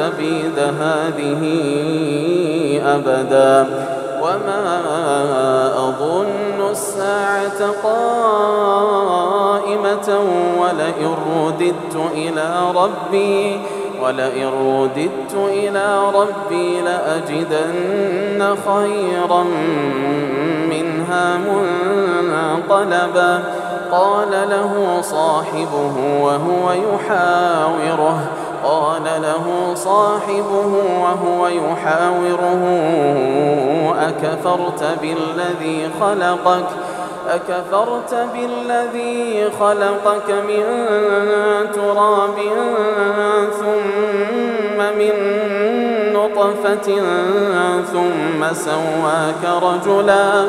تبيد هذه أبدا. وما أظن الساعة قائمة ولئن رددت إلى ربي ولئن رددت إلى ربي لأجدن خيرا منها منقلبا. قال له صاحبه وهو يحاوره قال له صاحبه وهو يحاوره أكفرت بالذي خلقك؟ أكفرت بالذي خلقك من تراب ثم من نطفة ثم سواك رجلا.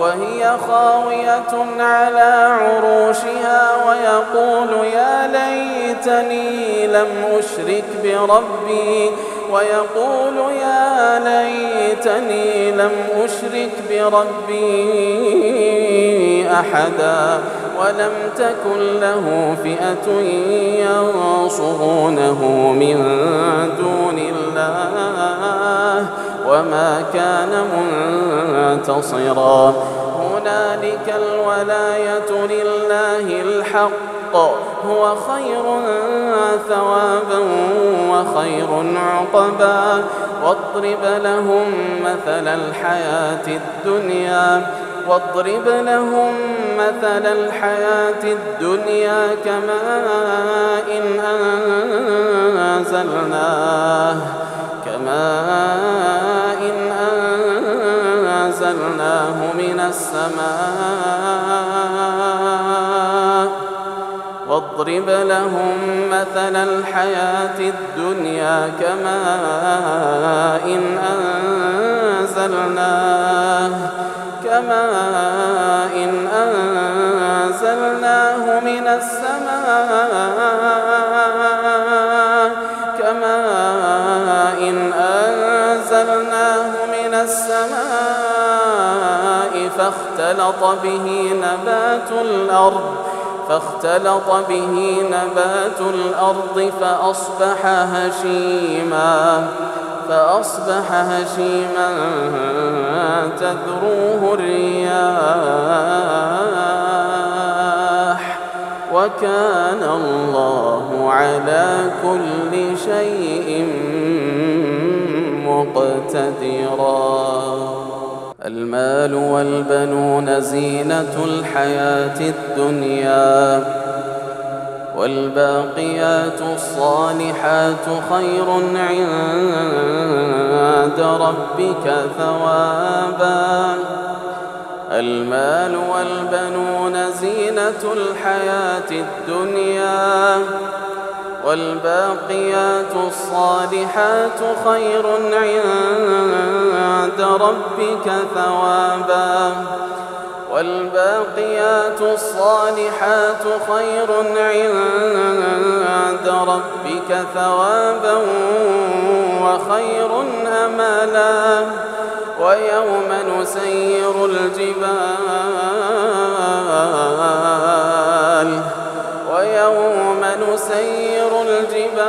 وهي خاوية على عروشها ويقول يا ليتني لم أشرك بربي ويقول يا ليتني لم أشرك بربي أحدا ولم تكن له فئة ينصرونه من دون الله. وما كان منتصرا. هنالك الولاية لله الحق. هو خير ثوابا وخير عقبا. واضرب لهم مثل الحياة الدنيا. واضرب لهم مثل الحياة الدنيا كماء إن أنزلناه. ماء أنزلناه من السماء واضرب لهم مثل الحياة الدنيا كماء إن أنزلناه كماء إن أنزلناه من السماء فاختلط به نبات الأرض فاختلط به نبات الأرض فأصبح هشيما فأصبح هشيما تذروه الرياح. وكان الله على كل شيء مقتدرا. المال والبنون زينة الحياة الدنيا والباقيات الصالحات خير عند ربك ثوابا. المال والبنون زينة الحياة الدنيا والباقيات الصالحات خير عند ربك ثوابا. والباقيات الصالحات خير عند ربك ثوابا وخير أملا. ويوم نسير الجبال ويوم نسير الجبال.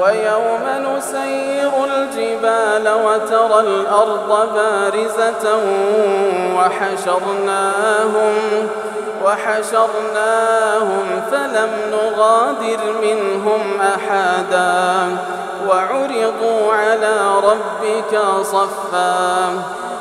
ويوم نسير الجبال وترى الأرض بارزة وحشرناهم وحشرناهم فلم نغادر منهم أحدا. وعرضوا على ربك صفا.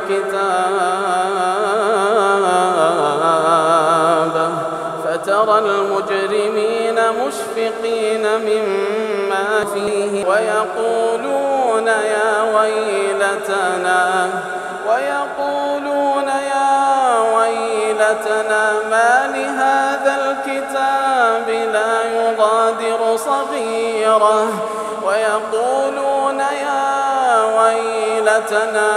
الكتاب. فترى المجرمين مشفقين مما فيه ويقولون يا ويلتنا ويقولون يا ويلتنا ما لهذا الكتاب لا يغادر صغيرة. ويقولون ويلتنا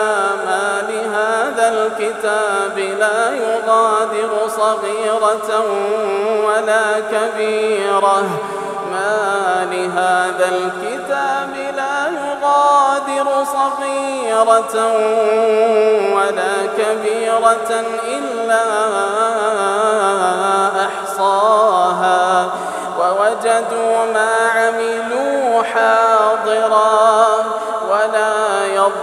ما لهذا الكتاب لا يغادر صغيرة ولا كبيرة. ما لهذا الكتاب لا يغادر صغيرة ولا كبيرة إلا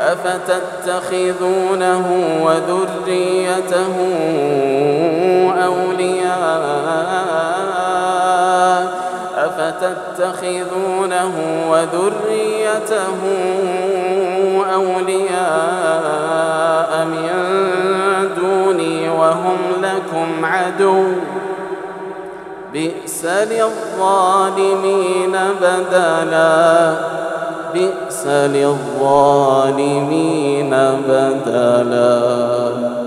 أفتتخذونه وذريته أولياء؟ أفتتخذونه وذريته أولياء من دوني وهم لكم عدو؟ بئس للظالمين بدلا. بئس للظالمين بدلا.